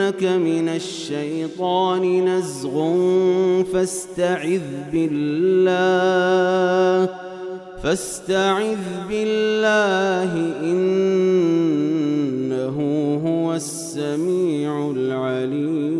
ينزغنك من الشيطان نزغ فاستعذ بالله فاستعذ بالله إنه هو السميع العليم.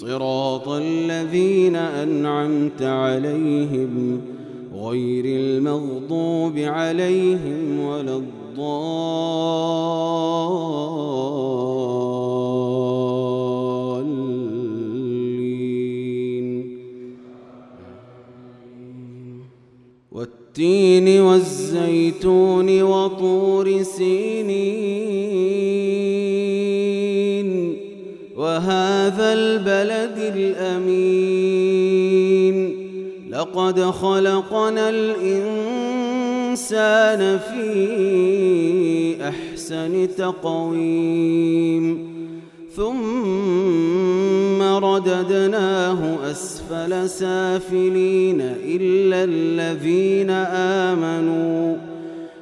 صراط الذين أنعمت عليهم غير المغضوب عليهم ولا الضالين. والتين والزيتون وطور سينين وهذا البلد الأمين. لقد خلقنا الإنسان في أحسن تقويم. ثم رددناه أسفل سافلين إلا الذين آمنوا.